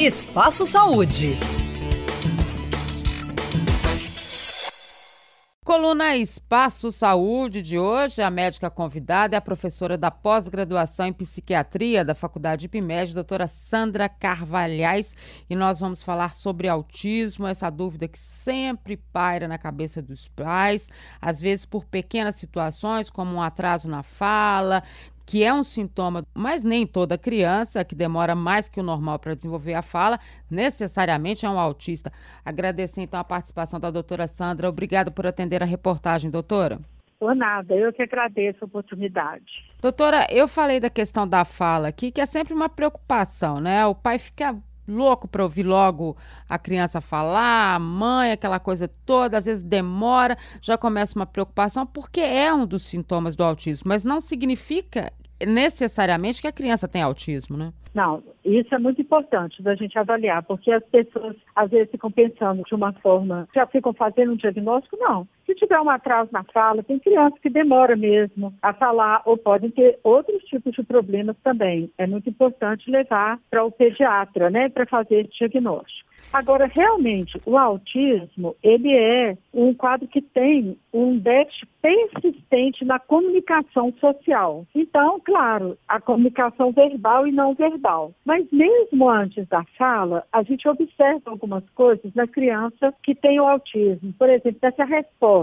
Espaço Saúde. Coluna Espaço Saúde de hoje, a médica convidada é a professora da pós-graduação em psiquiatria da Faculdade IPMED, doutora Sandra Carvalhais, e nós vamos falar sobre autismo, essa dúvida que sempre paira na cabeça dos pais, às vezes por pequenas situações, como um atraso na fala, que é um sintoma, mas nem toda criança que demora mais que o normal para desenvolver a fala, necessariamente é um autista. Agradecer então a participação da doutora Sandra. Obrigada por atender a reportagem, doutora. Por nada, eu que agradeço a oportunidade. Doutora, eu falei da questão da fala aqui, que é sempre uma preocupação, né? O pai fica louco para ouvir logo a criança falar, a mãe, aquela coisa toda, às vezes demora, já começa uma preocupação, porque é um dos sintomas do autismo, mas não significa necessariamente que a criança tem autismo, né? Não, isso é muito importante da gente avaliar, porque as pessoas às vezes ficam pensando de uma forma, já ficam fazendo um diagnóstico, não. Se tiver um atraso na fala, tem criança que demora mesmo a falar ou podem ter outros tipos de problemas também. É muito importante levar para o pediatra, né, para fazer esse diagnóstico. Agora, realmente, o autismo, ele é um quadro que tem um déficit persistente na comunicação social. Então, claro, a comunicação verbal e não verbal. Mas mesmo antes da fala, a gente observa algumas coisas na criança que tem o autismo. Por exemplo, essa resposta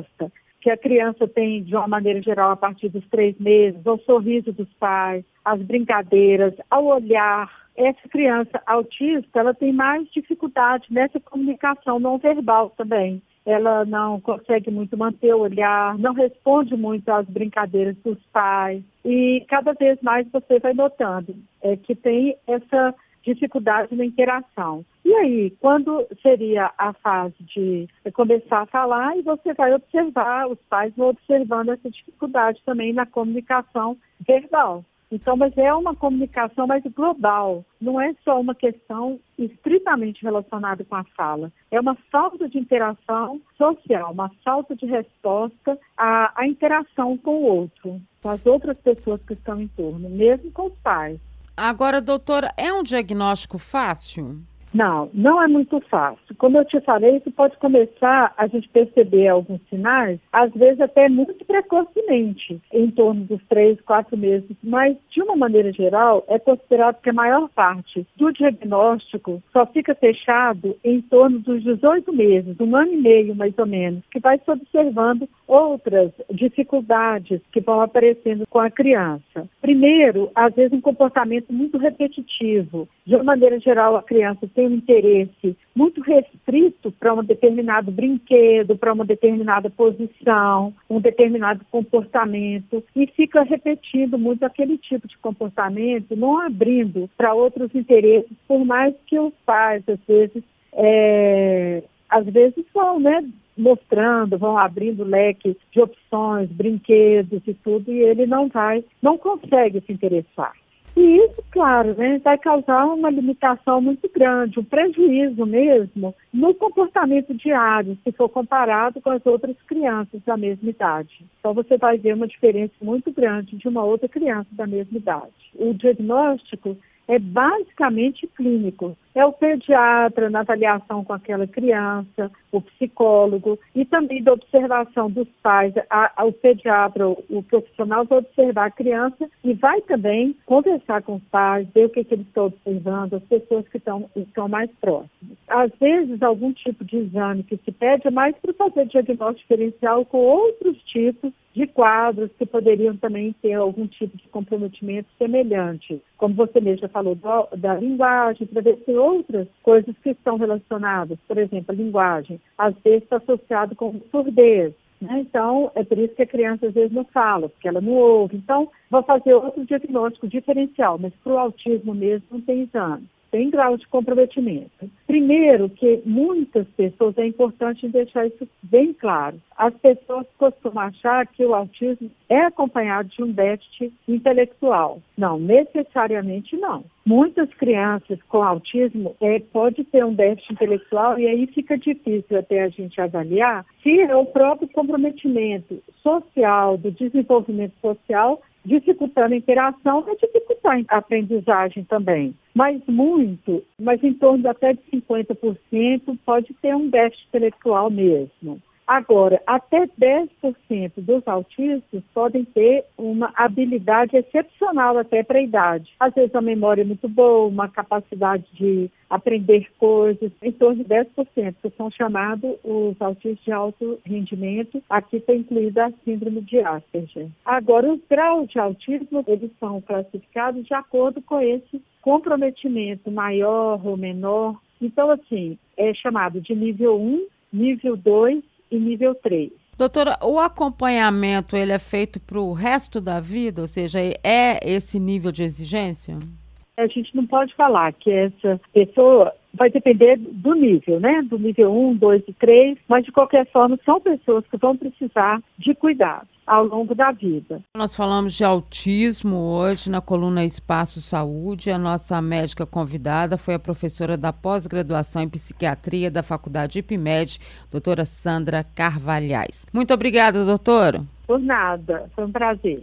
que a criança tem, de uma maneira geral, a partir dos três meses, o sorriso dos pais, as brincadeiras, ao olhar, essa criança autista, ela tem mais dificuldade nessa comunicação não verbal também. Ela não consegue muito manter o olhar, não responde muito às brincadeiras dos pais. E cada vez mais você vai notando é, que tem essa dificuldade na interação. E aí, quando seria a fase de começar a falar, e você vai observar, os pais vão observando essa dificuldade também na comunicação verbal. Então, mas é uma comunicação mais global, não é só uma questão estritamente relacionada com a fala. É uma falta de interação social, uma falta de resposta à, à interação com o outro, com as outras pessoas que estão em torno, mesmo com os pais. Agora, doutora, é um diagnóstico fácil? Não, não é muito fácil. Como eu te falei, isso pode começar a gente perceber alguns sinais, às vezes até muito precocemente, em torno dos três, quatro meses. Mas, de uma maneira geral, é considerado que a maior parte do diagnóstico só fica fechado em torno dos 18 meses, um ano e meio mais ou menos, que vai se observando outras dificuldades que vão aparecendo com a criança. Primeiro, às vezes um comportamento muito repetitivo. De uma maneira geral, a criança tem um interesse muito restrito para um determinado brinquedo, para uma determinada posição, um determinado comportamento, e fica repetindo muito aquele tipo de comportamento, não abrindo para outros interesses, por mais que os pais, às vezes, é, às vezes vão, né, mostrando, vão abrindo leque de opções, brinquedos e tudo, e ele não vai, não consegue se interessar. E isso, claro, né, vai causar uma limitação muito grande, um prejuízo mesmo no comportamento diário, se for comparado com as outras crianças da mesma idade. Então você vai ver uma diferença muito grande de uma outra criança da mesma idade. O diagnóstico é basicamente clínico. É o pediatra na avaliação com aquela criança, o psicólogo e também da observação dos pais. A, o pediatra, o, o, profissional vai observar a criança e vai também conversar com os pais, ver o que, que eles estão observando, as pessoas que estão, estão mais próximas. Às vezes, algum tipo de exame que se pede é mais para fazer diagnóstico diferencial com outros tipos de quadros que poderiam também ter algum tipo de comprometimento semelhante. Como você mesmo falou, do, da linguagem, para ver se outras coisas que estão relacionadas, por exemplo, a linguagem, às vezes está associado com surdez. Né? Então, é por isso que a criança às vezes não fala, porque ela não ouve. Então, vou fazer outro diagnóstico diferencial, mas para o autismo mesmo não tem exame tem grau de comprometimento. Primeiro, que muitas pessoas, é importante deixar isso bem claro, as pessoas costumam achar que o autismo é acompanhado de um déficit intelectual. Não, necessariamente não. Muitas crianças com autismo é, pode ter um déficit intelectual e aí fica difícil até a gente avaliar se é o próprio comprometimento social, do desenvolvimento social dificultando a interação, vai dificultar a aprendizagem também. Mas muito, mas em torno de até de 50% pode ter um déficit intelectual mesmo. Agora, até 10% dos autistas podem ter uma habilidade excepcional até para a idade. Às vezes a memória é muito boa, uma capacidade de aprender coisas, em torno de 10%, que são chamados os autistas de alto rendimento. Aqui está incluída a síndrome de Asperger. Agora, os graus de autismo, eles são classificados de acordo com esse comprometimento maior ou menor. Então, assim, é chamado de nível 1, nível 2 e nível 3. Doutora, o acompanhamento ele é feito para o resto da vida, ou seja, é esse nível de exigência? A gente não pode falar que essa pessoa vai depender do nível, né? Do nível 1, 2 e 3, mas de qualquer forma são pessoas que vão precisar de cuidado ao longo da vida. Nós falamos de autismo hoje na coluna Espaço Saúde. A nossa médica convidada foi a professora da pós-graduação em psiquiatria da Faculdade IPMED, doutora Sandra Carvalhais. Muito obrigada, doutora. Por nada, foi um prazer.